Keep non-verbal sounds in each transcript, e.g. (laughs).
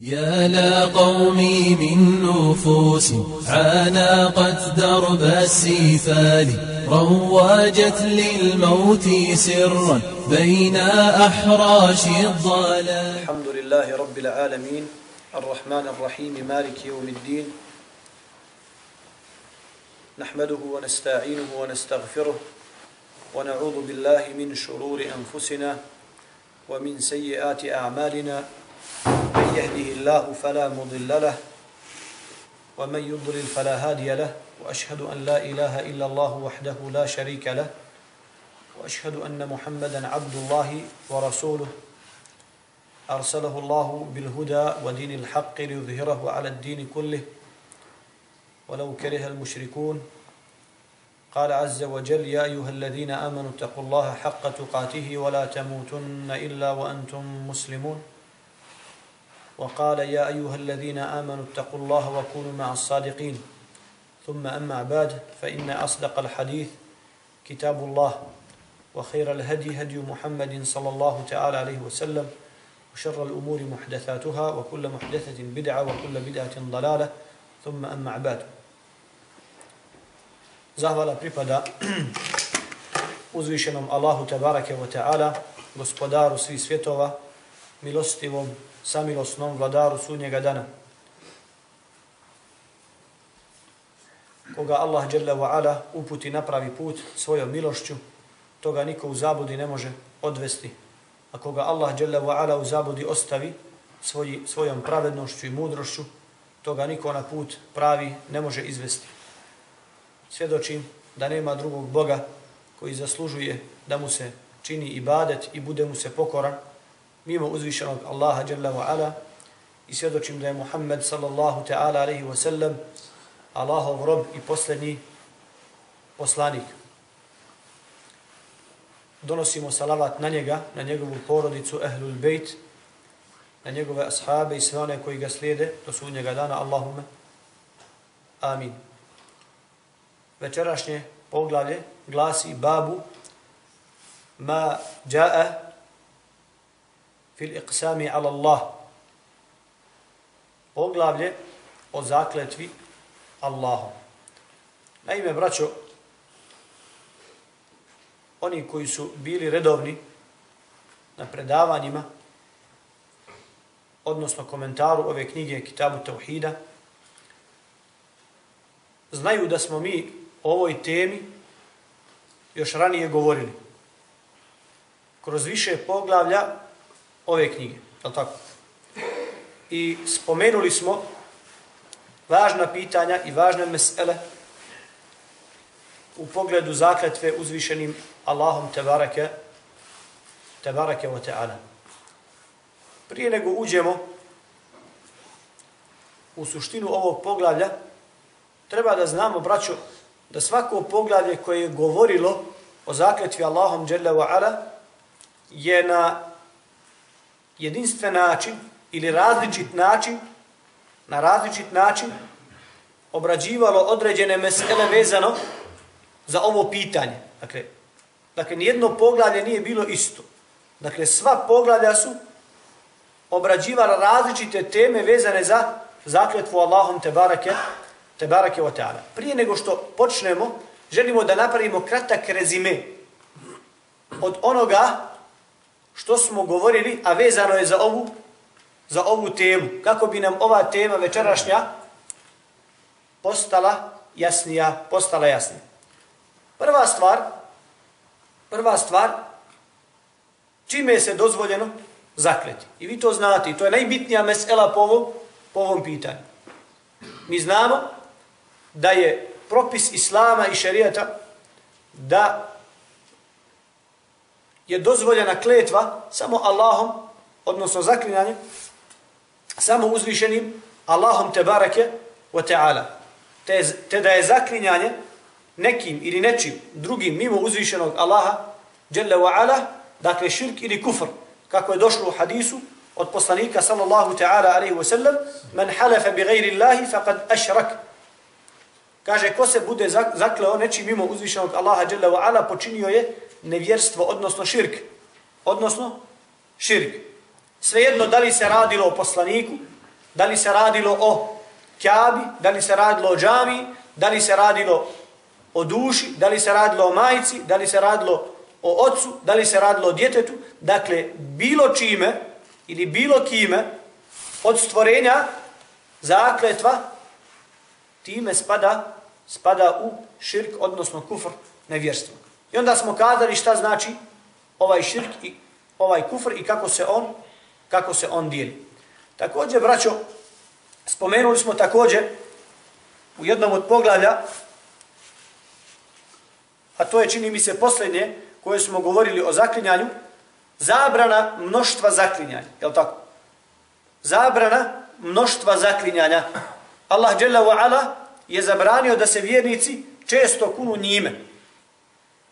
يا لقومي من نفوس عانقت درب السفال رواجت للموت سرا بين أحراش الضلال. الحمد لله رب العالمين. الرحمن الرحيم. مالك يوم الدين. نحمده ونستعينه ونستغفره ونعوذ بالله من شرور أنفسنا ومن سيئات أعمالنا. من يهده الله فلا مضل له ومن يضلل فلا هادي له وأشهد أن لا إله إلا الله وحده لا شريك له وأشهد أن محمدا عبد الله ورسوله. أرسله الله بالهدى ودين الحق ليظهره على الدين كله. ولو كره المشركون. قال عز وجل يا أيها الذين آمنوا اتقوا الله حق تقاته ولا تموتن إلا وأنتم مسلمون. وقال يا أيها الذين آمنوا اتقوا الله وكونوا مع الصادقين. ثم أما بعد فإن أصدق الحديث كتاب الله وخير الهدي هدي محمد صلى الله تعالى عليه وسلم وشر الأمور محدثاتها وكل محدثة بدعة وكل بدعة ضلالة. ثم أما بعد. Zahvala pripada (clears throat) uzvišenom Allahu tabarake wa ta'ala, gospodaru svih svjetova, milostivom, samilosnom vladaru sunnjega dana. Koga Allah dželle ve ala uputi na pravi put svojom milošću, toga niko u zabudi ne može odvesti. A koga Allah dželle ve ala u zabudi ostavi svoji, svojom pravednošću i mudrošću, toga niko na put pravi ne može izvesti. Svjedočim da nema drugog Boga koji zaslužuje da mu se čini ibadet i bude mu se pokoran, mimo uzvišenog Allaha Jalla wa Ala i svjedočim da je Muhammed sallallahu ta'ala alaihi wa sallam Allahov rob i posljednji poslanik. Donosimo salavat na njega, na njegovu porodicu Ehlul Bejt, na njegove ashabe i sve one koji ga slijede do sudnjega dana. Allahume. Amin. Večerašnje poglavlje glasi babu ma jaa fil iqsami ala Allah. Poglavlje o zakletvi Allahom. Naime, braćo, oni koji su bili redovni na predavanjima, odnosno komentaru ove knjige Kitabu Tauhida, znaju da smo mi o ovoj temi još ranije govorili. Kroz više poglavlja ove knjige. Je tako? I spomenuli smo važna pitanja i važne mesele u pogledu zakletve uzvišenim Allahom tebareke tebareke wa ta'ala. Prije nego uđemo u suštinu ovog poglavlja, treba da znamo, braćo, da svako poglavlje koje je govorilo o zakletvi Allahom dželle wa ala je na jedinstven način ili različit način na različit način obrađivalo određene mesele vezano za ovo pitanje. Dakle, dakle nijedno poglavlje nije bilo isto. Dakle, sva poglavlja su obrađivala različite teme vezane za zakletvu Allahom te barake, te barake o teala. Prije nego što počnemo, želimo da napravimo kratak rezime od onoga što smo govorili, a vezano je za ovu, za ovu temu. Kako bi nam ova tema večerašnja postala jasnija, postala jasnija. Prva stvar, prva stvar, čime je se dozvoljeno zakleti. I vi to znate, i to je najbitnija mesela po ovom, po ovom pitanju. Mi znamo da je propis Islama i šerijata da je dozvoljena kletva samo Allahom, odnosno zaklinjanje, samo uzvišenim Allahom te barake wa ta'ala. Te, te da je zaklinjanje nekim ili nečim drugim mimo uzvišenog Allaha, jalla wa ala, dakle širk ili kufr, kako je došlo u hadisu od poslanika sallallahu ta'ala alaihi wa sallam, man halafa bi gajri Allahi faqad ašrak. Kaže, ko se bude zakleo nečim mimo uzvišenog Allaha, jalla wa ala, počinio je nevjerstvo, odnosno širk. Odnosno, širk. Svejedno da li se radilo o poslaniku, da li se radilo o kjabi, da li se radilo o džami, da li se radilo o duši, da li se radilo o majici, da li se radilo o ocu, da li se radilo o djetetu, dakle, bilo čime ili bilo kime od stvorenja zakletva, time spada, spada u širk, odnosno kufr nevjerstvo. I onda smo kazali šta znači ovaj širk i ovaj kufr i kako se on kako se on dijeli. Također, braćo, spomenuli smo također u jednom od poglavlja, a to je, čini mi se, posljednje, koje smo govorili o zaklinjanju, zabrana mnoštva zaklinjanja. Je tako? Zabrana mnoštva zaklinjanja. Allah Jalla ve ala je zabranio da se vjernici često kunu njime.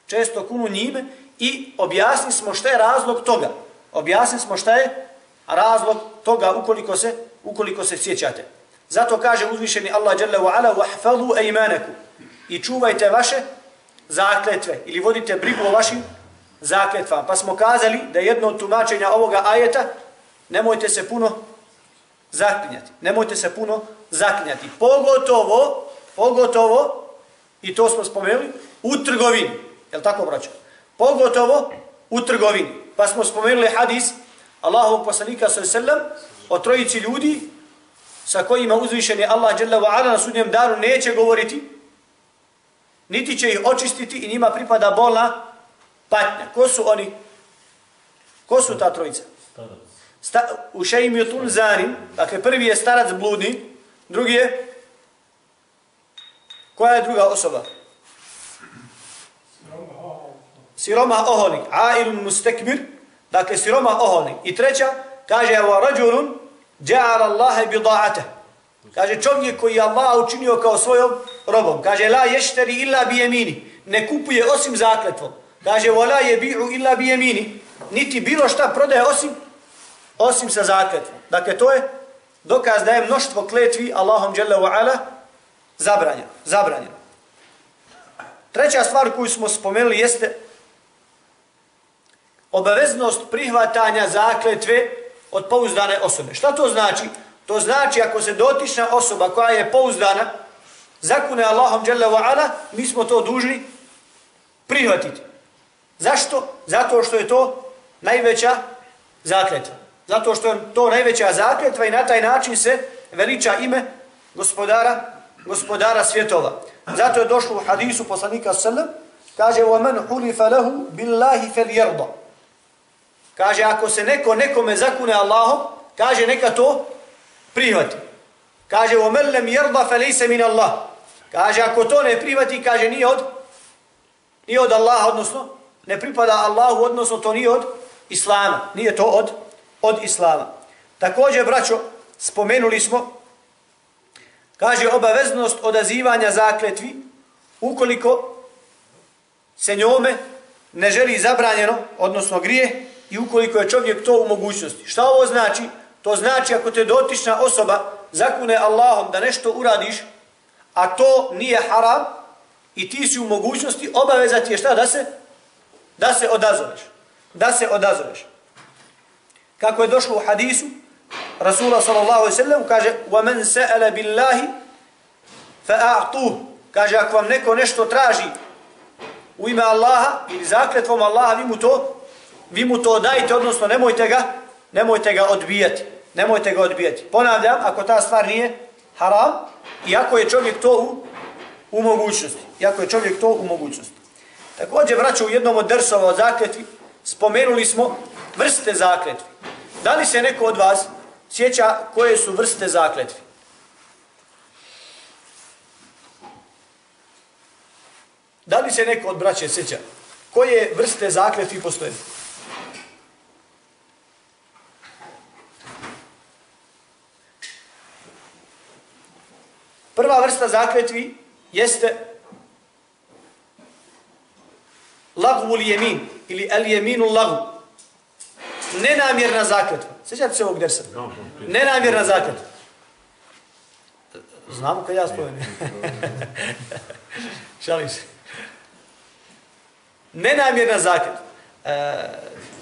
Često kunu njime i objasni smo šta je razlog toga. Objasni smo šta je razlog toga ukoliko se ukoliko se sjećate. Zato kaže uzvišeni Allah dželle ve ala wahfazu aymanakum. I čuvajte vaše zakletve ili vodite brigu o vašim zakletvama. Pa smo kazali da jedno od tumačenja ovoga ajeta nemojte se puno zaklinjati. Nemojte se puno zaklinjati. Pogotovo, pogotovo, i to smo spomenuli, u trgovini. Je tako, braćo? Pogotovo u trgovini. Pa smo spomenuli hadis Allahovog poslanika sallam o trojici ljudi sa kojima Allah dželle ve ala na sudnjem danu neće govoriti niti će ih očistiti i njima pripada bolna patnja. Ko su oni? Ko su ta trojica? Sta, u šeim jutun zanim, dakle prvi je starac bludni, drugi je koja je druga osoba? Siroma oholnik, ailun mustekbir, dakle siroma oholnik. I treća, kaže, wa rajulun dja'ala Allahe bida'ate. Kaže, čovjek koji je Allah učinio kao svojom robom. Kaže, la ješteri illa bijemini. Ne kupuje osim zakletvom. Kaže, wa la jebi'u illa bijemini. Niti bilo šta prodaje osim osim sa zakletvom. Dakle, to je dokaz da je mnoštvo kletvi Allahom dželle ve ala zabranjeno. zabranjeno. Treća stvar koju smo spomenuli jeste obaveznost prihvatanja zakletve od pouzdane osobe. Šta to znači? To znači ako se dotična osoba koja je pouzdana zakune Allahom dželle ve ala, mi smo to dužni prihvatiti. Zašto? Zato što je to najveća zakletva. Zato što je to najveća zakletva i na taj način se veliča ime gospodara gospodara svjetova. Zato je došlo u hadisu poslanika sallam, kaže وَمَنْ حُلِفَ لَهُ بِاللَّهِ فَلْيَرْضَ Kaže, ako se neko nekome zakune Allahom, kaže, neka to prihvati. Kaže, وَمَنْ لَمْ يَرْضَ فَلَيْسَ مِنَ اللَّهِ Kaže, ako to ne prihvati, kaže, nije od, nije od Allaha, odnosno, ne pripada Allahu, odnosno, to nije od Islama. Nije to od, od Islama. Također, braćo, spomenuli smo, kaže, obaveznost odazivanja zakletvi, ukoliko se njome ne želi zabranjeno, odnosno grije, i ukoliko je čovjek to u mogućnosti. Šta ovo znači? To znači ako te dotična osoba zakune Allahom da nešto uradiš, a to nije haram, i ti si u mogućnosti, obavezati je šta da se da se odazoveš. Da se odazoveš. Kako je došlo u hadisu, Rasula sallallahu alejhi ve sellem kaže: "Wa sa'ala billahi fa'atuhu." Kaže ako vam neko nešto traži u ime Allaha ili zakletvom Allaha, vi mu to vi mu to dajte, odnosno nemojte ga nemojte ga odbijati. Nemojte ga odbijati. Ponavljam, ako ta stvar nije haram, iako je čovjek to u, u mogućnosti. Iako je čovjek to u mogućnosti. Također, vraću u jednom od drsova o zakletvi, spomenuli smo vrste zakletvi. Da li se neko od vas sjeća koje su vrste zakletvi? Da li se neko od braće sjeća koje vrste zakletvi postoje? Prva vrsta zakletvi jeste lagvul jemin ili el jeminu lagu. Nenamjerna zakletva. Sjećate se ovog dersa? Nenamjerna zakletva. Znamo kad ja spomenu. Šalim se. Nenamjerna zakletva. Uh,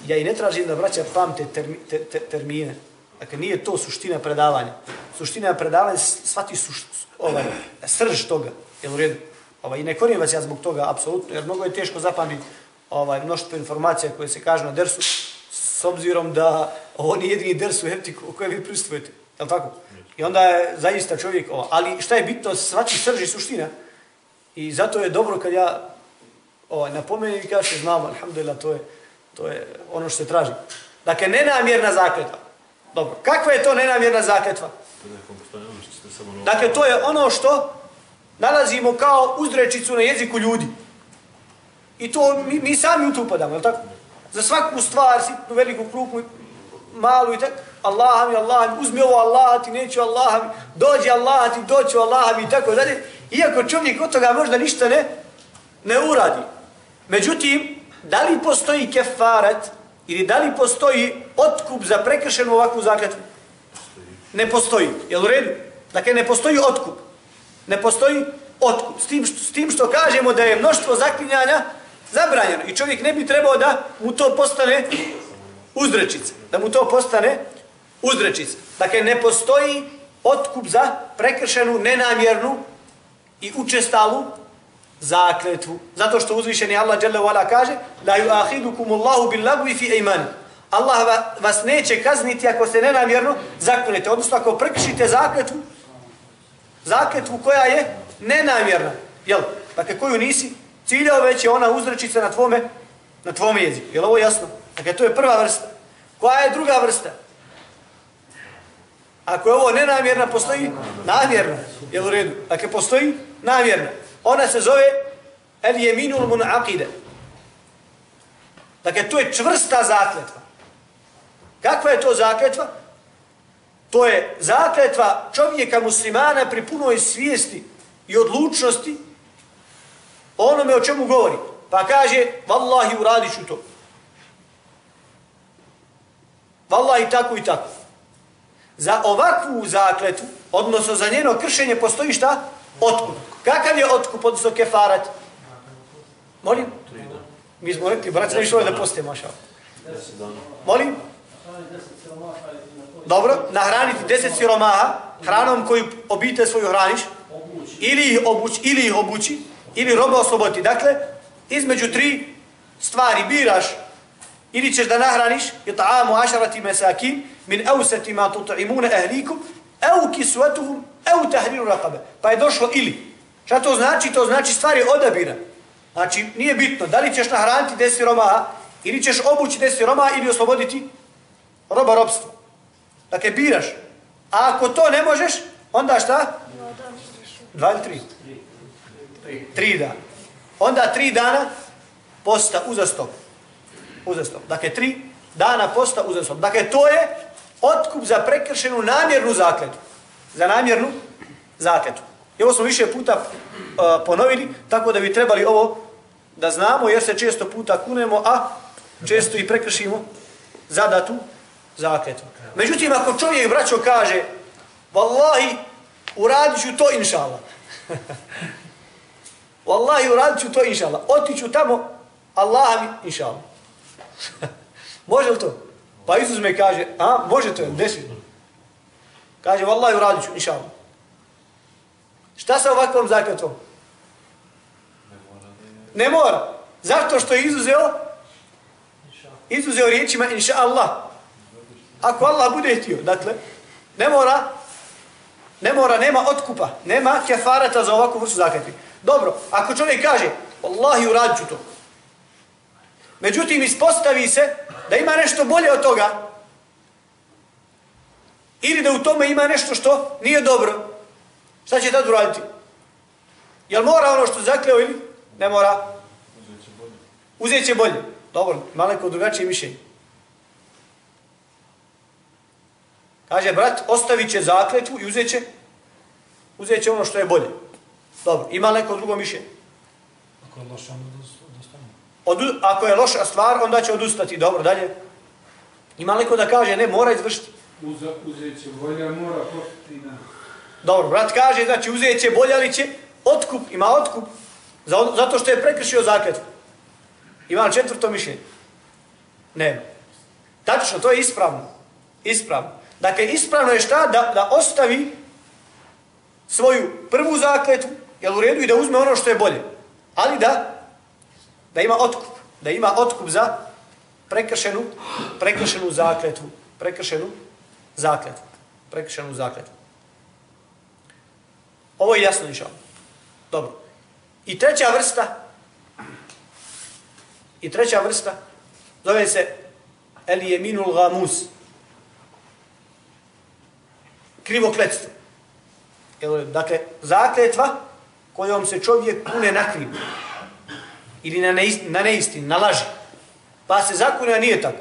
ja i ne tražim da vraća pamte termi, te, te, termine. Dakle, nije to suština predavanja. suština predavanja, svati su ovaj, srž toga, jel u redu? Ovaj, I ne korim vas ja zbog toga, apsolutno, jer mnogo je teško zapamtiti ovaj, mnoštvo informacija koje se kažu na dersu, s obzirom da ovo nije jedini ders u Hefti u kojem vi prisutujete. Je tako? I onda je zaista čovjek, ovo. ali šta je bitno, svati srž i suština. I zato je dobro kad ja ovaj, napomenem i kažem, znam, alhamdulillah, to je, to je ono što se traži. Dakle, nenamjerna zakletva. Dobro, kakva je to nenamjerna zakletva? Dakle, to je ono što nalazimo kao uzrečicu na jeziku ljudi. I to mi, mi sami u to upadamo, je tako? Za svaku stvar, sitnu, veliku, krupnu, malu i tako, Allah mi, Allah mi, uzmi ovo Allah ti, neću Allah mi, dođi Allah ti, doću Allah mi i tako dalje. Iako čovjek od toga možda ništa ne, ne uradi. Međutim, da li postoji kefaret ili da li postoji otkup za prekršenu ovakvu zakletvu? Ne postoji. Je u redu? Dakle, ne postoji otkup. Ne postoji otkup. S tim, što, s tim što kažemo da je mnoštvo zaklinjanja zabranjeno. I čovjek ne bi trebao da mu to postane uzrečica. Da mu to postane uzrečica. Dakle, ne postoji otkup za prekršenu, nenamjernu i učestalu zakletvu. Zato što uzvišeni Allah dželle wala kaže: "La yu'akhidukum Allahu bil lagwi fi aymanikum." Allah vas neće kazniti ako se nenamjerno zakljete, odnosno ako prekršite zakletvu, zakletvu koja je nenamjerna. Jel? Dakle, koju nisi ciljao, već je ona uzrečica na tvome, na tvome jeziku. Jel ovo jasno? Dakle, to je prva vrsta. Koja je druga vrsta? Ako je ovo nenamjerna, postoji namjerna. Jel u redu? Dakle, postoji namjerna. Ona se zove el jeminul munaqide. Dakle, to je čvrsta zakletva. Kakva je to zakletva? To je zakletva čovjeka muslimana pri punoj svijesti i odlučnosti onome o čemu govori. Pa kaže, vallahi uradit ću to. Vallahi tako i tako. Za ovakvu zakletu, odnosno za njeno kršenje, postoji šta? Otkup. Kakav je otkup, odnosno kefarat? Molim? Mi smo rekli, brat, ne što da poste, maša. Molim? Dobro, nahraniti deset siromaha, hranom koju obite svoju hraniš, ili ih obući, ili ih obući, ili roba osloboditi. Dakle, između tri stvari biraš, ili ćeš da nahraniš, je ta'amu ašarati mesakin, min euseti ma tut'imune ehlikum, eu kisvetuhum, eu tahriru rakabe. Pa je došlo ili. Šta to znači? To znači stvari odabira. Znači, nije bitno, da li ćeš nahraniti deset siromaha, ili ćeš obući deset siromaha, ili osloboditi roba robstva. Dakle, biraš. A ako to ne možeš, onda šta? Dva ili tri? Tri dana. Onda tri dana posta uzastop. Uzastop. Dakle, tri dana posta uzastop. Dakle, to je otkup za prekršenu namjernu zakletu. Za namjernu zakletu. I ovo smo više puta uh, ponovili, tako da bi trebali ovo da znamo, jer se često puta kunemo, a često i prekršimo zadatu zakletu. Međutim, ako čovjek braćo kaže, Wallahi, uradit ću to, inšala. (laughs) Wallahi, uradit ću to, inša Allah. Otiću tamo, Allah mi, inša (laughs) može li to? Pa Isus me kaže, a, može to, desi. Kaže, Wallahi, uradit ću, inša Šta sa ovakvom zakletom? Ne mora. Zato što je izuzeo? Izuzeo riječima, inša Allah. Ako Allah bude htio, dakle, ne mora, ne mora, nema otkupa, nema kefarata za ovakvu vrstu zakletvi. Dobro, ako čovjek kaže, Allahi uradit ću to. Međutim, ispostavi se da ima nešto bolje od toga, ili da u tome ima nešto što nije dobro, šta će tad uraditi? Jel mora ono što zakleo ili ne mora? Uzet će bolje. Dobro, malo drugačije mišljenje. Kaže, brat, ostavit će zakletvu i uzet će, uzet će ono što je bolje. Dobro, ima neko drugo mišljenje? Ako je loša, onda odustane. Odu, ako je loša stvar, onda će odustati. Dobro, dalje. Ima neko da kaže, ne, mora izvršiti. Uza, uzet će bolje, mora postati na... Dobro, brat kaže, znači uzet će bolje, ali će otkup, ima otkup, za, zato što je prekršio zakletvu. Ima četvrto mišljenje? Ne. Tačno, to je ispravno. Ispravno. Dakle, ispravno je šta? Da, da ostavi svoju prvu zakletvu, jel u redu, i da uzme ono što je bolje. Ali da, da ima otkup. Da ima otkup za prekršenu, prekršenu zakletvu. Prekršenu zakletvu. Prekršenu zakletvu. Ovo je jasno, išao. Dobro. I treća vrsta, i treća vrsta, zove se El Jeminul Gamus. Krivo kletstvo. Dakle, zakletva kojom se čovjek kune na krivu Ili na, neist, na neistin, na laži. Pa se zakune, a nije tako.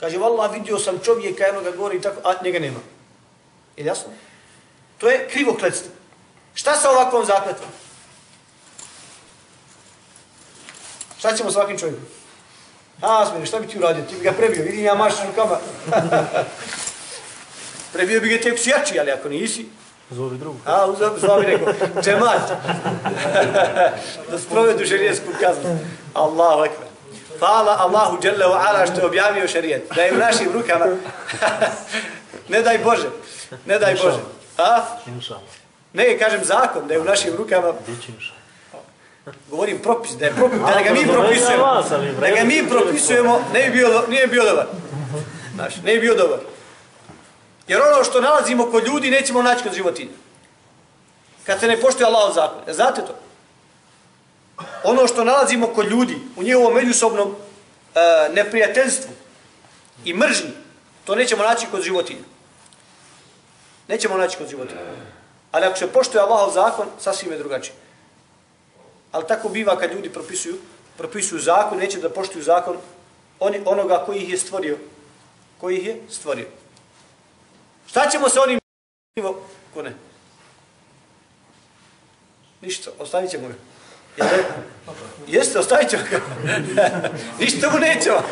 Kaže, valla, vidio sam čovjeka, jedno ga govori i tako, a njega nema. Je jasno? To je krivo kletstvo. Šta sa ovakvom zakletvom? Šta ćemo s ovakvim čovjekom? A, smjeri, šta bi ti uradio? Ti bi ga prebio, vidim ja maš rukama. (laughs) prebio bi ga tek sjači, ali ako nisi... Zovi drugu. A, zovi, zovi neko. Čemat. (laughs) da sprovedu šarijesku kaznu. Allahu ekber. Hvala Allahu dželle wa ala što je objavio šarijet. Da je u našim rukama. (laughs) ne daj Bože. Ne daj Bože. A? Ne, kažem zakon, da je u našim rukama. Govorim propis, da je propis, da ga mi propisujemo. Da ga mi propisujemo, ne bi bio, nije bio dobar. (laughs) Znaš, ne bi bio dobar. Jer ono što nalazimo kod ljudi, nećemo naći kod životinja. Kad se ne poštuje Allahov zakon. E, znate to? Ono što nalazimo kod ljudi, u njihovom međusobnom e, neprijateljstvu i mržnji, to nećemo naći kod životinja. Nećemo naći kod životinja. Ali ako se poštuje Allahov zakon, sasvim je drugačije. Ali tako biva kad ljudi propisuju, propisuju zakon, neće da poštuju zakon oni, onoga koji ih je stvorio. Koji ih je stvorio. Šta ćemo se onim ko ne? Ništa, ostavit ćemo ga. Jel, jeste, ostavit ćemo ga. (laughs) Ništa mu nećemo.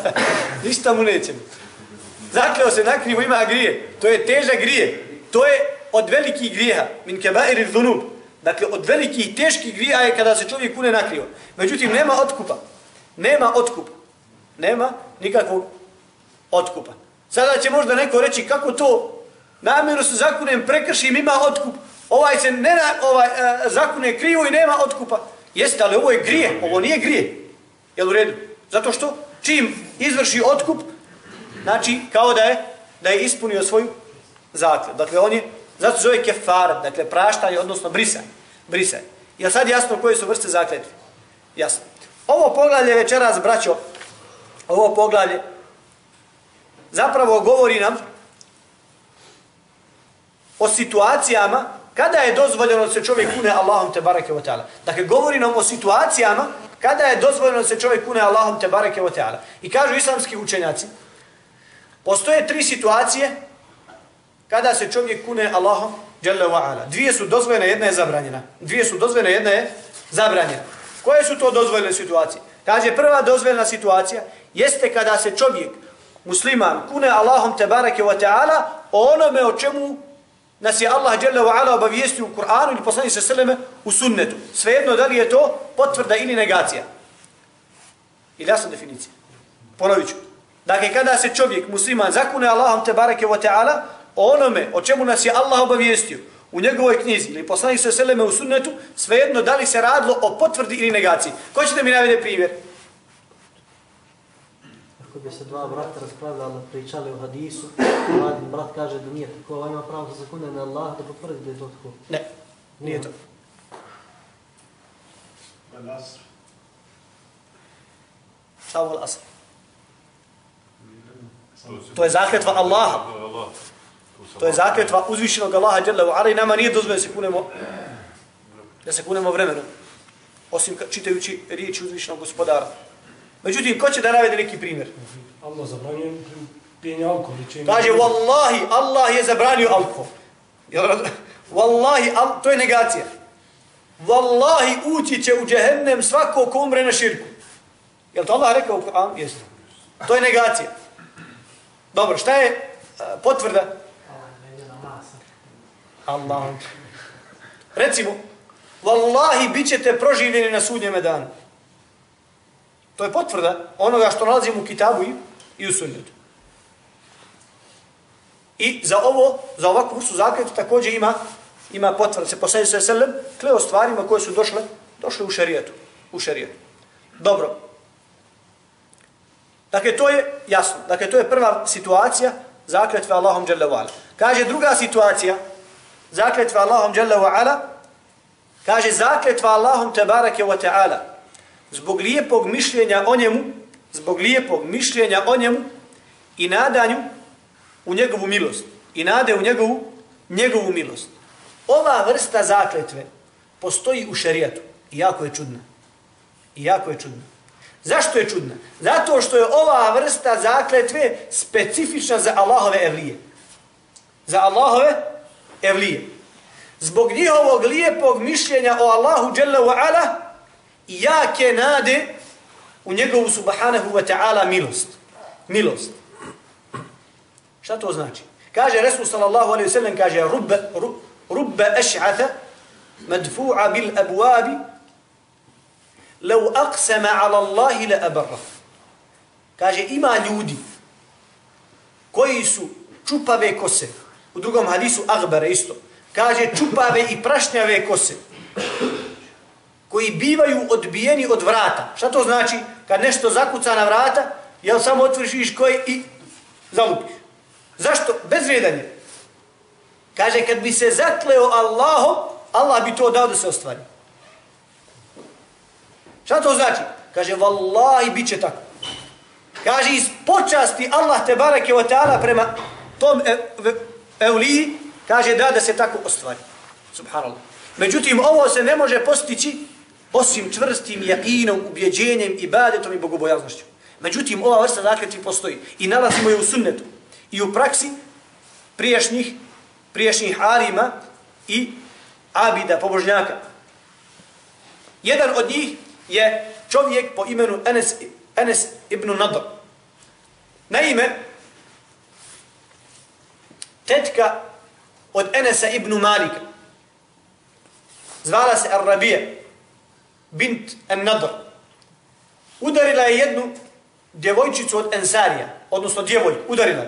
(laughs) Ništa mu nećemo. Zakleo se nakrivo, ima grije. To je teža grije. To je od velikih grijeha. Min kebairi dhunub. Dakle, od velikih i teških grija je kada se čovjek kune nakrio. Međutim, nema otkupa. Nema otkupa. Nema nikakvog otkupa. Sada će možda neko reći kako to namjeru se zakunem, prekršim, ima otkup. Ovaj se ne na, ovaj, e, zakune krivo i nema otkupa. Jeste, ali ovo je grije. Ovo nije grije. Jel u redu? Zato što čim izvrši otkup, znači kao da je da je ispunio svoju zaklju. Dakle, on je Zato zove kefarat, dakle praštanje, odnosno brisanje. Brisanje. Je sad jasno koje su vrste zakletve? Jasno. Ovo poglavlje večeras, braćo, ovo poglavlje zapravo govori nam o situacijama kada je dozvoljeno da se čovjek kune Allahom te barake wa ta'ala. Dakle, govori nam o situacijama kada je dozvoljeno da se čovjek kune Allahom te barake wa ta'ala. I kažu islamski učenjaci, postoje tri situacije kada se čovjek kune Allahom dželle ve ala. Dvije su dozvoljene, jedna je zabranjena. Dvije su dozvoljene, jedna je zabranjena. Koje su to dozvoljene situacije? Kaže prva dozvoljena situacija jeste kada se čovjek musliman kune Allahom te bareke wa taala onome o čemu nas je Allah dželle ve ala obavijestio u Kur'anu ili poslanik se seleme u sunnetu. Svejedno da li je to potvrda ili negacija. Ili jasna definicija. Ponovit ću. Dakle, kada se čovjek musliman zakune Allahom te bareke wa taala onome o čemu nas je Allah obavijestio u njegovoj knjizi ili poslanik se seleme u sunnetu, svejedno da li se radilo o potvrdi ili negaciji. Ko ćete mi navede primjer? Bi se dva brata raspravljali, pričali o hadisu, mladi brat kaže da nije tako, ovaj ima pravo za sekunde na Allah da potvrdi da je to tako. Ne, nije to. Šta vol asr? To je zakletva Allaha. To je zakletva uzvišenog Allaha dželle ve ala nama nije dozvoljeno da se kunemo da se kunemo vremenom. Osim čitajući riječi uzvišenog gospodara. Međutim, ko će da navede neki primjer? Allah zabranio pijenje alkohol. Kaže, wallahi, Allah je zabranio alkohol. Wallahi, al, to je negacija. Wallahi, ući će u džehennem svako ko umre na širku. Je to Allah rekao u Kur'an? Jeste. To je negacija. Dobro, šta je uh, potvrda? Allah. Recimo, Wallahi, bit ćete proživljeni na sudnjem danu. To je potvrda onoga što nalazimo u kitabu i, i u sunnetu. I za ovo, za ovakvu vrstu zakljeta također ima ima potvrda se poslanik sa selem kleo stvarima koje su došle došle u šerijetu, u šerijetu. Dobro. Dakle, to je jasno. Dakle, to je prva situacija zakletve Allahom dželle wa. Kaže druga situacija zakletve Allahom dželle wa ala kaže zakletva Allahom tebareke wa ta'ala zbog lijepog mišljenja o njemu zbog lijepog mišljenja o njemu i nadanju u njegovu milost. I nade u njegovu, njegovu milost. Ova vrsta zakletve postoji u šerijatu. I jako je čudna. I jako je čudna. Zašto je čudna? Zato što je ova vrsta zakletve specifična za Allahove evlije. Za Allahove evlije. Zbog njihovog lijepog mišljenja o Allahu Jalla wa Ala i jake nade u njegovu subhanahu wa ta'ala milost. Milost. Šta to znači? Kaže Resul sallallahu alaihi sallam, kaže rubbe, rubbe eš'ata madfu'a bil abuabi lau aqsama ala Allahi la abarra. Kaže ima ljudi koji su čupave kose. U drugom hadisu Agbara isto. Kaže čupave i prašnjave kose koji bivaju odbijeni od vrata. Šta to znači? Kad nešto zakuca na vrata, jel samo otvoriš viš koji i zalupiš. Zašto? Bezvredanje. Kaže, kad bi se zakleo Allahom, Allah bi to dao da se ostvari. Šta to znači? Kaže, vallahi, bit će tako. Kaže, iz počasti Allah te barake wa ta'ala prema tom e, euliji, kaže, da da se tako ostvari. Subhanallah. Međutim, ovo se ne može postići osim čvrstim jakinom, ubjeđenjem, ibadetom i bogobojaznošću. Međutim, ova vrsta zakljetvi postoji i nalazimo je u sunnetu i u praksi priješnjih, priješnjih arima i abida, pobožnjaka. Jedan od njih je čovjek po imenu Enes, Enes ibn Nadr. Naime, tetka od Enesa ibn Malika zvala se Arrabija bint An-Nadr, Udarila je jednu djevojčicu od Ensarija, odnosno djevojku, udarila.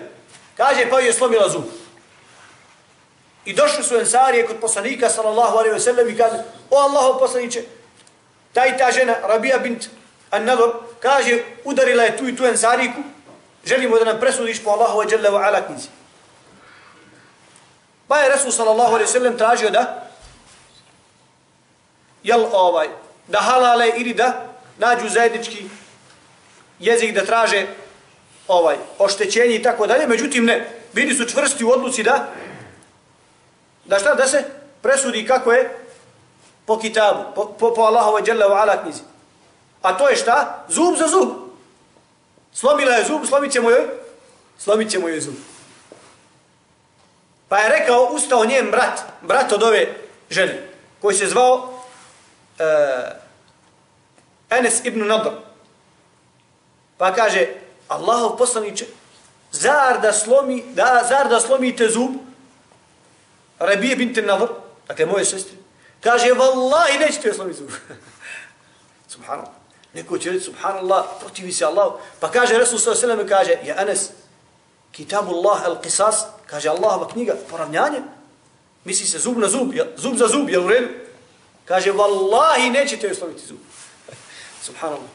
Kaže, pa je slomila zub. I došli su Ensarije kod poslanika, sallallahu alaihi wa sallam, i kaže, o Allahov poslaniće, ta i ta žena, Rabija bint An-Nadr, kaže, udarila je tu i tu Ensariku, želimo da nam presudiš po Allahu wa jalla wa ala knjizi. Pa je Resul sallallahu alaihi wa sallam tražio da, jel ovaj, da halale ili da nađu zajednički jezik da traže ovaj oštećenje i tako dalje, međutim ne, bili su čvrsti u odluci da da šta da se presudi kako je po kitabu, po, po, po Allahove dželle ve ala knjizi. A to je šta? Zub za zub. Slomila je zub, slomit ćemo joj, slomit ćemo joj zub. Pa je rekao, ustao njen brat, brat od ove žene, koji se zvao uh, Enes ibn Nadr. Pa kaže, Allahov poslaniče, zar da slomi, da, zar da slomite zub? Rabije bint Nadr, dakle moje sestre, kaže, vallahi nećete joj slomiti zub. (laughs) subhanallah. Neko će reći, subhanallah, protivi se Allah. Pa kaže Resul s.a.v. kaže, ja Anas, kitabullah al-qisas, kaže Allahova knjiga, poravnjanje, misli se zub na zub, ja, zub za zub, jel u redu? Kaže, vallahi nećete joj sloviti zub. subhanallah.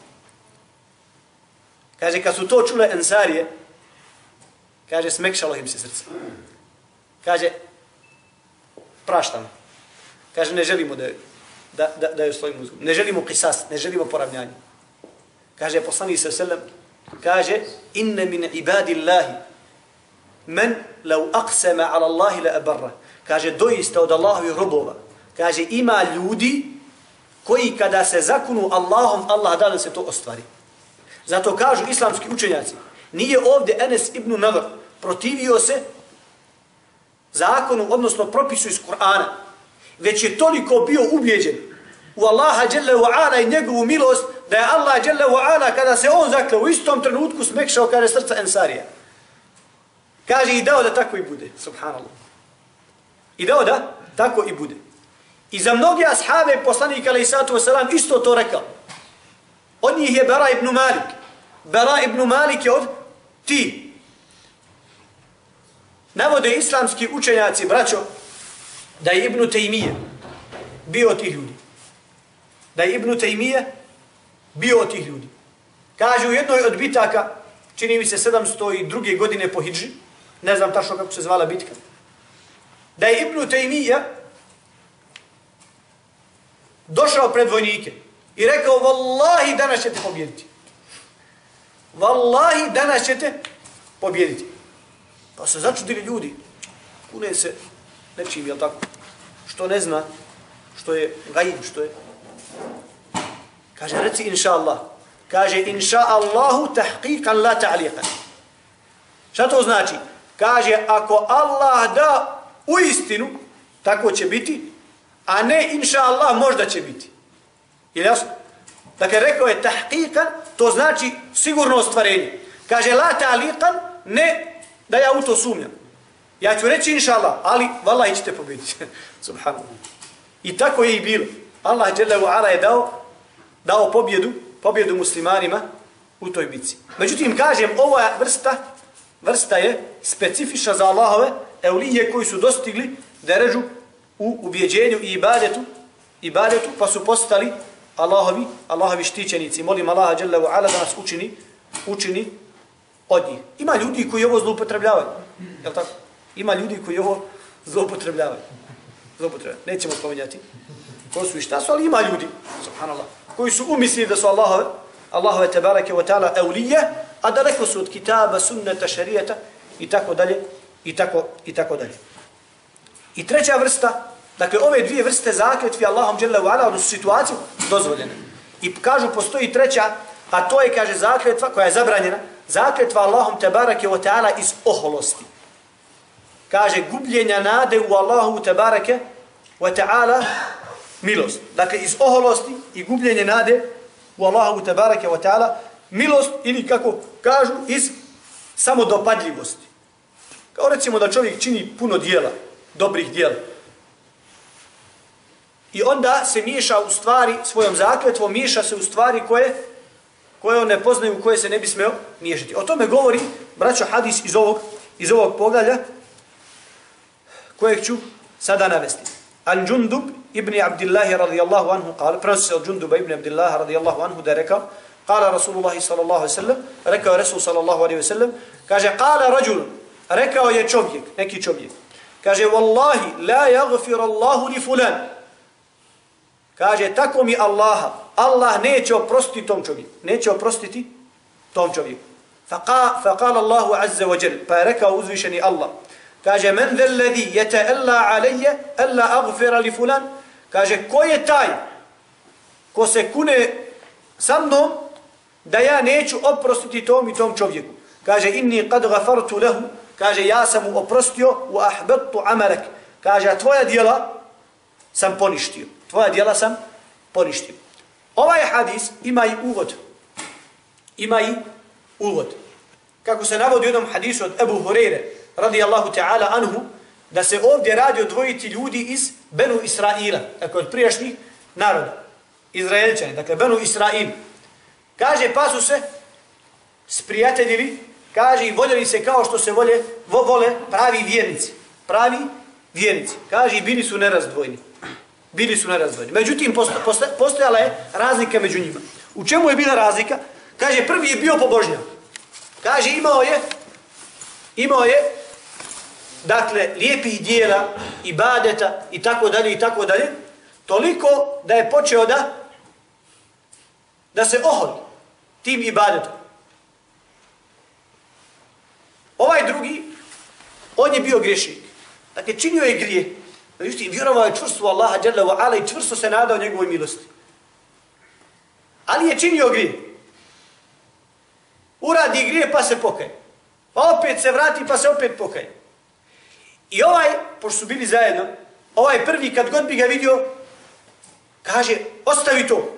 Kaže, kad su to čule ensarije, kaže, smekšalo im se srce. Kaže, praštam. Kaže, ne želimo da, da, da, da joj slovimo zub. Ne želimo kisas, ne želimo poravnjanje. Kaže, poslani se selem, kaže, inne min ibadillahi, men lau aqsama ala Allahi la abarra. Kaže, doista od Allahovi robova. Kaže, ima ljudi koji kada se zakunu Allahom, Allah da se to ostvari. Zato kažu islamski učenjaci, nije ovdje Enes ibn Nadr protivio se zakonu, odnosno propisu iz Kur'ana, već je toliko bio ubjeđen u Allaha dželle wa ala i njegovu milost, da je Allah dželle wa ala kada se on zakleo u istom trenutku smekšao kada srca Ensarija. Kaže i dao da tako i bude, subhanallah. I dao da tako i bude. I za mnogi ashave poslanika alaih sallatu wasalam isto to rekao. Od njih je Bara ibn Malik. Bera ibn Malik je od ti. navode islamski učenjaci, braćo, da je Ibnu Tejmije bio od tih ljudi. Da je Ibnu Tejmije bio od tih ljudi. Kaže u jednoj od bitaka, čini mi se 702. godine po Hidži, ne znam tačno kako se zvala bitka, da je Ibnu Tejmije došao pred vojnike i rekao, Wallahi, danas ćete pobjediti. Wallahi, danas ćete pobjediti. Pa se začudili ljudi. Kune se nečim, jel tako? Što ne zna, što je gajim, što je... Kaže, reci inša Allah. Kaže, inša Allahu tahqiqan la ta'liqan. Šta to znači? Kaže, ako Allah da u istinu, tako će biti, a ne inša Allah možda će biti. Je jasno? Dakle, rekao je tahqiqan, to znači sigurno ostvarenje. Kaže, la ta'liqan, ne da ja u to sumnjam. Ja ću reći inša Allah, ali vallahi ćete pobediti. (laughs) Subhanallah. I tako je i bilo. Allah ala je dao, dao pobjedu, pobjedu muslimanima u toj bici. Međutim, kažem, ova vrsta, vrsta je specifična za Allahove eulije koji su dostigli derežu u ubjeđenju i ibadetu, ibadetu pa su postali Allahovi, Allahovi štićenici. Molim Allaha ala da nas učini, učini od njih. Ima ljudi koji ovo zloupotrebljavaju. Jel tako? Ima ljudi koji ovo zloupotrebljavaju. Zloupotrebljavaju. Nećemo spominjati ko su i šta su, ali ima ljudi, subhanallah, koji su umislili da su Allahove, Allahove tebareke wa ta'ala eulije, a daleko su od kitaba, sunneta, šarijeta i tako dalje, i tako, i tako dalje. I treća vrsta, dakle ove dvije vrste zakletvi Allahom dželle ve ala, su situaciju dozvoljene. I kažu postoji treća, a to je, kaže, zakletva koja je zabranjena, zakletva Allahom tebareke ve ta'ala iz oholosti. Kaže, gubljenja nade u Allahu te barake ve ta'ala milost. Dakle, iz oholosti i gubljenje nade u Allahu te barake ve ta'ala, milost ili kako kažu, iz samodopadljivosti. Kao recimo da čovjek čini puno dijela, dobrih dijela. I onda se miješa u stvari svojom zakletvom, miješa se u stvari koje koje on ne poznaje, u koje se ne bi smeo miješati. O tome govori, braćo, hadis iz ovog, iz ovog poglavlja, kojeg ću sada navesti. Al-Jundub ibn Abdillahi radijallahu anhu kal, prenosi se od Junduba ibn Abdillahi radijallahu anhu da je rekao, kala Rasulullah sallallahu alaihi sallam, rekao je Rasul sallallahu alaihi sallam, kaže, kala rađul, rekao je čovjek, neki čovjek, Kaže, Wallahi, la jagfir Allahu li fulan. Kaže, tako mi Allaha. Allah neće oprostiti tom čovjeku. Neće oprostiti tom čovjeku. Faqa, faqala Allahu azza wa jel. Pa je rekao uzvišeni Allah. Kaže, men del ladhi jete alla alaya, alla agfira li fulan. Kaže, ko je taj ko se kune sa mnom da ja neću oprostiti tom i tom čovjeku. Kaže, inni qad ghafartu lahu kaže, ja sam mu oprostio u ahbetu amalek. Kaže, a tvoja dijela sam poništio. Tvoja dijela sam poništio. Ovaj hadis ima i uvod. Ima i uvod. Kako se navodi u jednom hadisu od Ebu Hureyre, radijallahu ta'ala anhu, da se ovdje radi o ljudi iz Benu Israila, dakle od prijašnjih naroda, Izraelčani, dakle Benu Israil. Kaže, pa su se sprijateljili, kaže i voljeli se kao što se volje, vo, vole pravi vjernici. Pravi vjernici. Kaže, i bili su nerazdvojni. Bili su nerazdvojni. Međutim, posto, posto, postojala je razlika među njima. U čemu je bila razlika? Kaže, prvi je bio pobožnjak. Kaže, imao je, imao je dakle, lijepih dijela, ibadeta i tako dalje i tako dalje, toliko da je počeo da da se oholi tim ibadetom. Ovaj drugi, on je bio grešnik. Dakle, činio je grije. Međutim, vjerovao je čvrstu Allaha, dželle ve ala, i čvrsto se nadao njegovoj milosti. Ali je činio grije. Uradi grije pa se pokaje. Pa opet se vrati pa se opet pokaje. I ovaj, pošto su bili zajedno, ovaj prvi kad god bi ga vidio, kaže, ostavi to.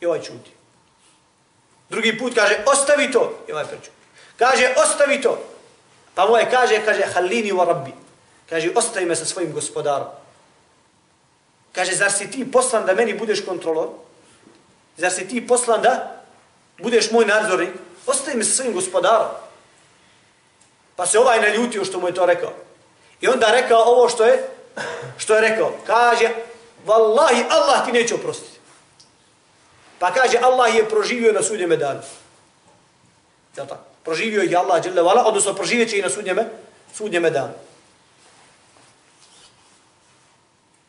I ovaj čuti. Drugi put kaže, ostavi to. I ovaj prečuti. Kaže, ostavi to. Pa ovaj kaže, kaže, halini wa rabbi. Kaže, ostavi me sa svojim gospodarom. Kaže, zar si ti poslan da meni budeš kontrolor? Zar si ti poslan da budeš moj nadzornik? Ostavi me sa svojim gospodarom. Pa se ovaj naljutio što mu je to rekao. I onda rekao ovo što je, što je rekao. Kaže, Wallahi, Allah ti neće oprostiti. Pa kaže, Allah je proživio na sudnjeme danu. Jel tako? Proživio je Allah, dželle vala, odnosno proživjet će i na sudnjeme, sudnjeme danu.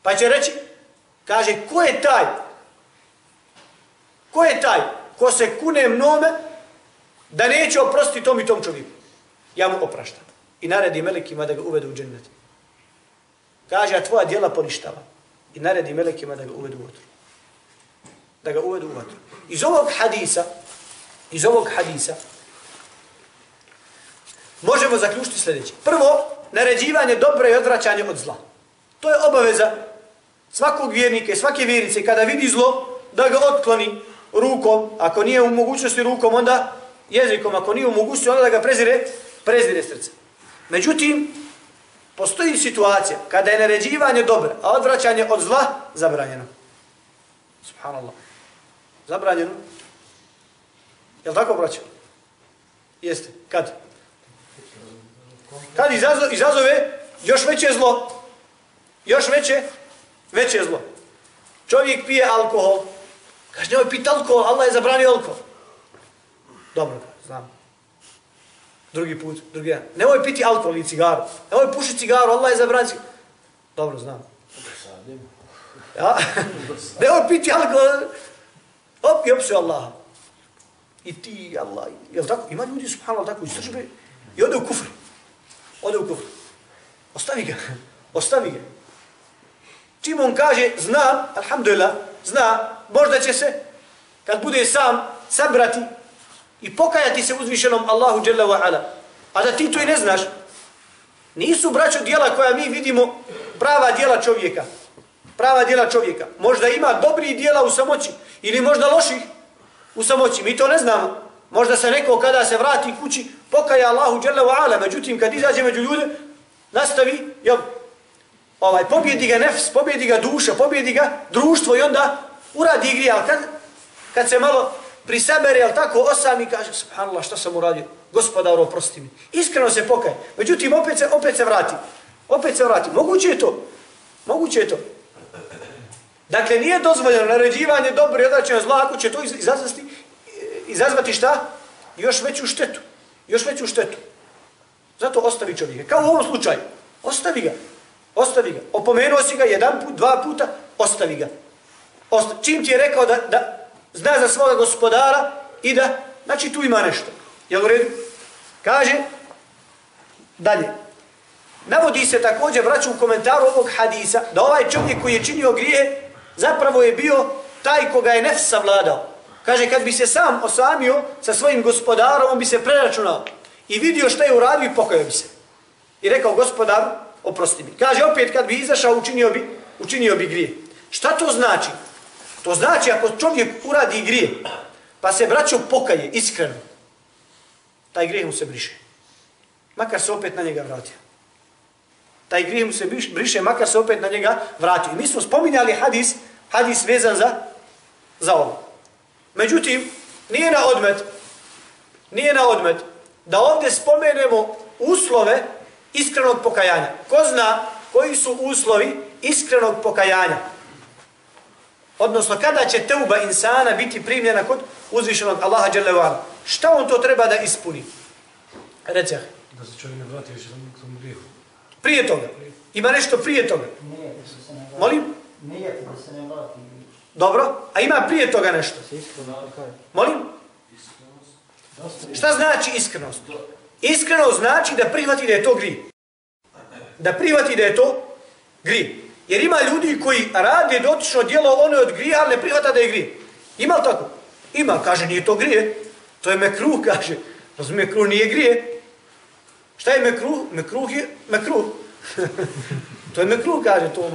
Pa će reći, kaže, ko je taj? Ko je taj? Ko se kune mnome da neće oprostiti tom i tom čovjeku? Ja mu opraštam. I naredi melekima da ga uvedu u džennet. Kaže, a tvoja djela poništava. I naredi melekima da ga uvedu u vatru. Da ga uvedu u vatru. Iz ovog hadisa, iz ovog hadisa, možemo zaključiti sljedeće. Prvo, naređivanje dobra i odvraćanje od zla. To je obaveza svakog vjernika i svake vjernice kada vidi zlo, da ga otkloni rukom, ako nije u mogućnosti rukom, onda jezikom, ako nije u mogućnosti, onda da ga prezire, prezire srce. Međutim, postoji situacija kada je naređivanje dobra, a odvraćanje od zla zabranjeno. Subhanallah. Zabranjeno. Je li tako, braćo? Jeste. Kad? Tad izazove, izazove još veće zlo. Još veće, veće zlo. Čovjek pije alkohol. Kaže, nemoj piti alkohol, Allah je zabranio alkohol. Dobro, znam. Drugi put, drugi jedan. Nemoj piti alkohol i cigaru. Nemoj pušiti cigaru, Allah je zabranio. Dobro, znam. Ja? (laughs) Nemoj piti alkohol. Op, i opsuje Allah. I ti, Allah. Jel tako? Ima ljudi, subhanallah, tako, istražbe. I ode u kufr. Ode u kufr. Ostavi ga. Ostavi ga. Čim on kaže, zna, alhamdulillah, zna, možda će se, kad bude sam, sabrati i pokajati se uzvišenom Allahu Jalla wa ala. A da ti to i ne znaš, nisu braćo dijela koja mi vidimo prava dijela čovjeka. Prava dijela čovjeka. Možda ima dobri dijela u samoći ili možda loših u samoći. Mi to ne znamo. Možda se neko kada se vrati kući pokaja Allahu dželle ve ala. Međutim, kad izađe među ljude, nastavi, jel, ovaj, pobjedi ga nefs, pobjedi ga duša, pobjedi ga društvo i onda uradi igri, ali kad, kad se malo prisabere, jel tako osami, kaže, subhanallah, što sam uradio? Gospodar, oprosti mi. Iskreno se pokaje. Međutim, opet se, opet se vrati. Opet se vrati. Moguće je to. Moguće je to. Dakle, nije dozvoljeno naređivanje dobro i odraćeno zla, ako će to izazvati, izazvati šta? Još veću štetu. Još veću štetu. Zato ostavi čovjeka. Kao u ovom slučaju. Ostavi ga. Ostavi ga. Opomenuo si ga jedan put, dva puta, ostavi ga. Osta Čim ti je rekao da, da zna za svoga gospodara i da, znači tu ima nešto. Jel u redu? Kaže, dalje. Navodi se također, vraću u komentaru ovog hadisa, da ovaj čovjek koji je činio grije, zapravo je bio taj koga je nefs savladao. Kaže, kad bi se sam osamio sa svojim gospodarom, on bi se preračunao i vidio šta je uradio i pokajao bi se. I rekao, gospodar, oprosti mi. Kaže, opet kad bi izašao, učinio bi, učinio bi grije. Šta to znači? To znači, ako čovjek uradi grije, pa se braćo pokaje, iskreno, taj grijeh mu se briše. Makar se opet na njega vratio. Taj grijeh mu se briše, makar se opet na njega vratio. I mi smo spominjali hadis, hadis vezan za, za ovo. Međutim, nije na odmet, nije na odmet da ovdje spomenemo uslove iskrenog pokajanja. Ko zna koji su uslovi iskrenog pokajanja? Odnosno, kada će teuba insana biti primljena kod uzvišenog Allaha Đelevala? Šta on to treba da ispuni? Reci ah. Da se čovjek ne vrati više na tom grijehu. Prije toga. Ima nešto prije toga. Nije da se ne vrati. Molim? Nije da se ne vrati. Dobro. A ima prije toga nešto? Molim? Šta znači iskrenost? Iskrenost znači da prihvati da je to gri. Da prihvati da je to gri. Jer ima ljudi koji radi dotično djelo, ono od grija, ali ne prihvata da je gri. Ima li tako? Ima. Kaže, nije to grije. To je mekruh, (laughs) kaže. Razumije, mekruh nije grije. Šta je mekruh? Mekruh je mekruh. (laughs) to je mekruh, kaže. To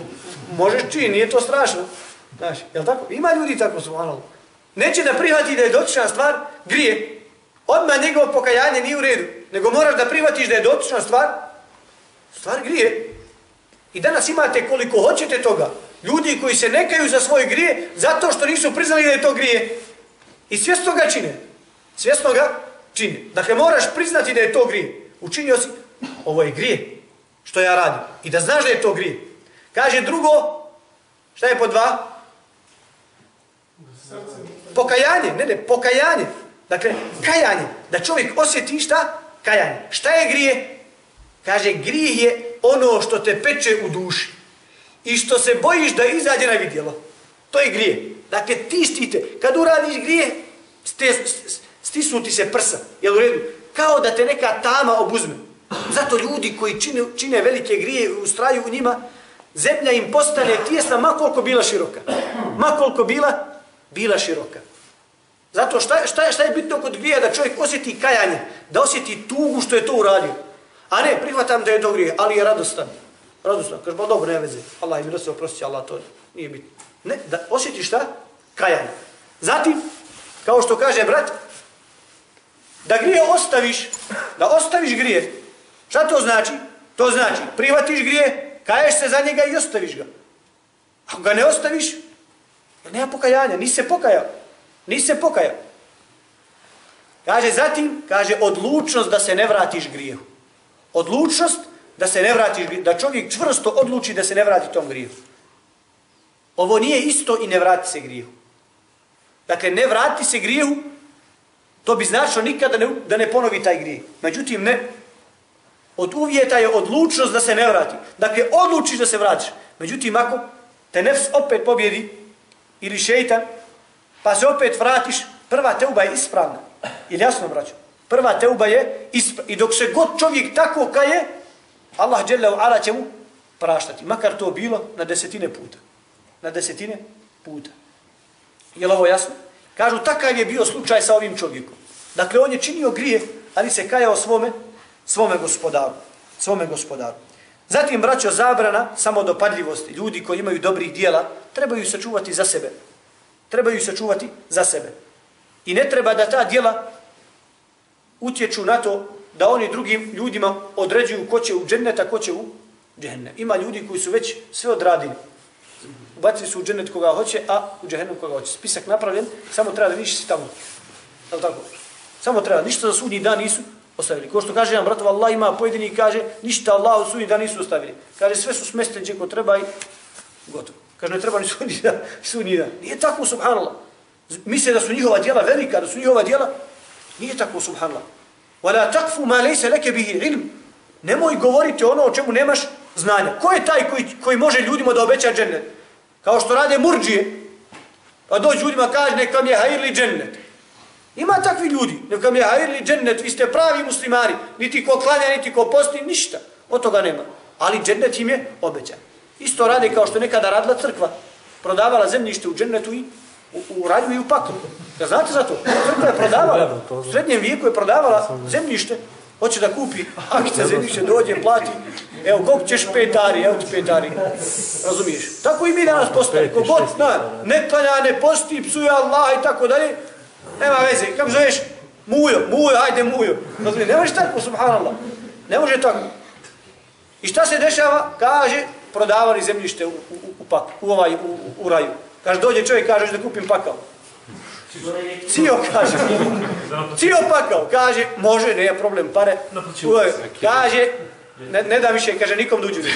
možeš čini, nije to strašno. Znaš, je tako? Ima ljudi tako su malo. Neće da prihvati da je dotična stvar grije. Odmah njegovo pokajanje nije u redu. Nego moraš da prihvatiš da je dotična stvar stvar grije. I danas imate koliko hoćete toga. Ljudi koji se nekaju za svoj grije zato što nisu priznali da je to grije. I svjesno ga čine. Svjesno ga čine. Dakle, moraš priznati da je to grije. Učinio si, ovo je grije što ja radim. I da znaš da je to grije. Kaže drugo, šta je po dva? Pokajanje, ne ne, pokajanje. Dakle, kajanje. Da čovjek osjeti šta? Kajanje. Šta je grije? Kaže, grije je ono što te peče u duši. I što se bojiš da izađe na vidjelo. To je grije. Dakle, ti stite. Kad uradiš grije, stisnu ti se prsa. Jel u redu? Kao da te neka tama obuzme. Zato ljudi koji čine, čine velike grije u straju u njima, zemlja im postane tijesna makoliko bila široka. Makoliko bila, bila široka. Zato šta, šta, šta je bitno kod grija da čovjek osjeti kajanje, da osjeti tugu što je to uradio. A ne, prihvatam da je to grije, ali je radostan. Radostan. Kaže, ba dobro, ne veze. Allah im se oprosti, Allah to nije bitno. Ne, da osjeti šta? Kajanje. Zatim, kao što kaže brat, da grije ostaviš, da ostaviš grije. Šta to znači? To znači, prihvatiš grije, kaješ se za njega i ostaviš ga. Ako ga ne ostaviš, Pa nema pokajanja, nisi se pokajao. Nisi se pokajao. Kaže zatim, kaže odlučnost da se ne vratiš grijehu. Odlučnost da se ne vratiš. Da čovjek čvrsto odluči da se ne vrati tom grijehu. Ovo nije isto i ne vrati se grijehu. Dakle, ne vrati se grijehu, to bi značilo nikada ne, da ne ponovi taj grijeh. Međutim, ne. Od uvjeta je odlučnost da se ne vrati. Dakle, odlučiš da se vratiš. Međutim, ako te nefs opet pobjedi, ili šeitan, pa se opet vratiš, prva teuba je ispravna. Ili jasno, braćo? Prva teuba je ispravna. I dok se god čovjek tako kaje, Allah dželle ala će mu praštati. Makar to bilo na desetine puta. Na desetine puta. Je ovo jasno? Kažu, takav je bio slučaj sa ovim čovjekom. Dakle, on je činio grije, ali se kajao svome, svome gospodaru. Svome gospodaru. Zatim, braćo, zabrana samodopadljivosti. Ljudi koji imaju dobrih dijela, trebaju se čuvati za sebe trebaju se čuvati za sebe. I ne treba da ta djela utječu na to da oni drugim ljudima određuju ko će u džennet, a ko će u džehennem. Ima ljudi koji su već sve odradili. Ubacili su u džennet koga hoće, a u džehennem koga hoće. Spisak napravljen, samo treba da vidiš si tamo. Je tako? Samo treba, ništa za sudnji dan nisu ostavili. Ko što kaže jedan bratov, Allah ima pojedini kaže, ništa Allah u sudnji da nisu ostavili. Kaže, sve su smestili gdje ko treba i gotovo. Kaže, ne treba ni sudnji da, (laughs) sudnji da. Nije tako, subhanallah. Misle da su njihova djela velika, da su njihova djela. Nije tako, subhanallah. Wala takfu ma lejse leke bihi ilm. Nemoj govoriti ono o čemu nemaš znanja. Ko je taj koji, koji može ljudima da obeća džennet? Kao što rade murđije. Pa dođu ljudima kaže neka mi je hajirli džennet. Ima takvi ljudi. Neka mi je hajirli džennet. Vi ste pravi muslimari. Niti ko klanja, niti ko posti, ništa. Od toga nema. Ali džennet im je obećan. Isto radi kao što nekada radila crkva. Prodavala zemljište u džennetu i u, u raju i u paklu. Ja znate za to? Crkva je prodavala. U srednjem vijeku je prodavala zemljište. Hoće da kupi akce zemljište, dođe, plati. Evo, koliko ćeš petari, evo ti petari. Razumiješ? Tako i mi danas postavimo. Kogod, na, ne klanja, ne posti, psuje Allah i tako dalje. Nema veze. Kako zoveš? Mujo, mujo, hajde mujo. Razumiješ? Ne može tako, subhanallah. Ne može tako. I šta se dešava? Kaže, prodavali zemljište u, u, u, pak, u, ovaj, u, u, raju. Kaže, dođe čovjek, kaže, da kupim pakao. Cio kaže, cio pakao, kaže, može, ne problem, pare. Uvaj, kaže, ne, ne da više, kaže, nikom duđu ne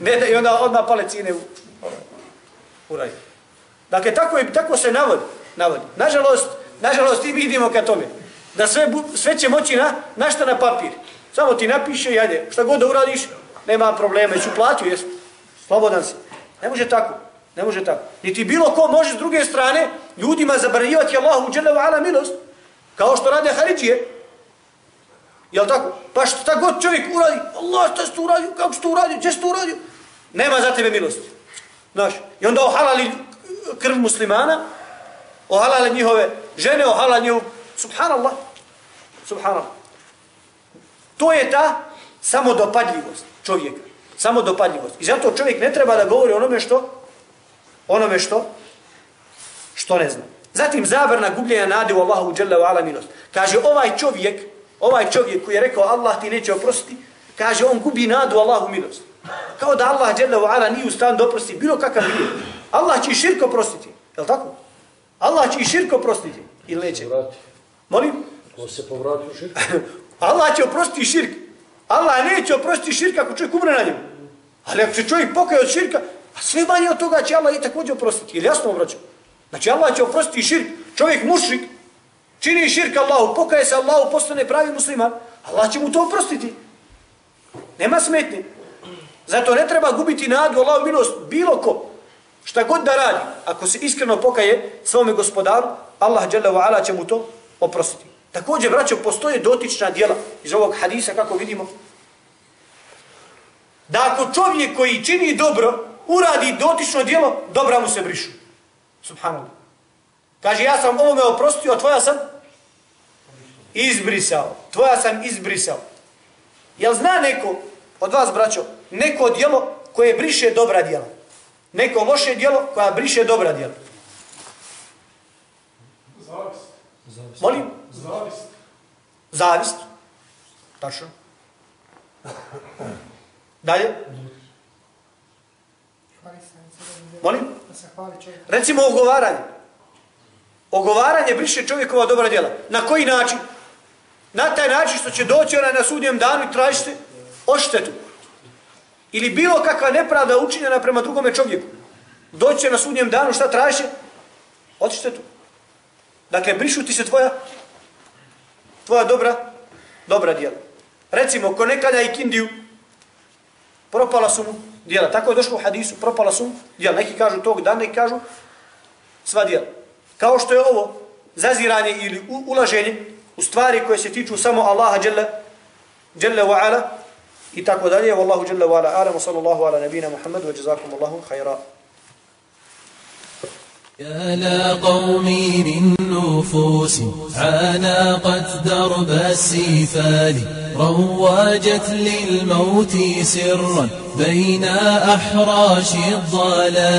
Ne da, I onda odmah pale cijene u, u raju. Dakle, tako, je, tako se navodi navodi. Nažalost, nažalost, i vidimo ka tome. Da sve, sve će moći na, na šta na papir. Samo ti napiše i ajde, šta god da uradiš, nema problema, ću platio, jes, slobodan si. Ne može tako, ne može tako. Niti bilo ko može s druge strane ljudima zabranjivati Allahu dželle ala milost, kao što rade Haridžije. Jel tako? Pa šta god čovjek uradi, Allah, šta ste uradio, kako ste uradio, gdje ste uradio? Nema za tebe milosti. Znaš, i onda ohalali krv muslimana, ohalale njihove žene, ohalale njihov, subhanallah, subhanallah. To je ta samodopadljivost čovjeka. Samodopadljivost. I zato čovjek ne treba da govori onome što onome što što ne zna. Zatim zabrana gubljenja nade u Allahu dželle ve ala milost. Kaže ovaj čovjek, ovaj čovjek koji je rekao Allah ti neće oprostiti, kaže on gubi nadu u Allahu milost. Kao da Allah dželle ve ala nije u stanju da oprosti bilo kakav grijeh. Allah će širko oprostiti. Je tako? Allah će širko oprostiti ili neće? Vrati. Molim? Ko se povrati u širku? (laughs) Allah će oprostiti širk. Allah neće oprostiti širk ako čovjek umre na njemu. Ali ako se čovjek pokaje od širka, a sve manje od toga će Allah i također oprostiti. Ili jasno obraćam? Znači Allah će oprostiti širk. Čovjek mušrik, čini širk Allahu, pokaje se Allahu, postane pravi musliman. Allah će mu to oprostiti. Nema smetnje. Zato ne treba gubiti nadu Allahu milost bilo ko. Šta god da radi, ako se iskreno pokaje svome gospodaru, Allah dželle ve ala će mu to oprostiti. Također, braćo, postoje dotična djela iz ovog hadisa, kako vidimo, da ako čovjek koji čini dobro, uradi dotično djelo, dobra mu se brišu. Subhanallah. Kaže, ja sam ovome oprostio, a tvoja sam izbrisao. Tvoja sam izbrisao. Jel zna neko od vas, braćo, neko dijelo koje briše dobra djela? Neko loše djelo koja briše dobra djela? Zavist. Molim? Zavist. Zavist. Tačno. Dalje? Molim? Recimo ogovaranje. Ogovaranje briše čovjekova dobra djela. Na koji način? Na taj način što će doći onaj na sudnjem danu i tražiti oštetu. Ili bilo kakva nepravda učinjena prema drugome čovjeku. Doći će na sudnjem danu, šta traži? tu. Dakle, brišu ti se tvoja tvoja dobra, dobra djela. Recimo, ko nekada i kindiju, propala su mu djela. Tako je došlo u hadisu, propala su mu djela. Neki kažu tog dana, neki kažu sva djela. Kao što je ovo zaziranje ili ulaženje u stvari koje se tiču samo Allaha djela, djela ve ala i tako dalje. Wallahu djela wa ala ala, sallallahu ala nabina Muhammadu, wa jazakum Allahu khayra. يا لا قومي من نفوس عانقت درب السفال رواجت للموت سرا بين أحراش الضلال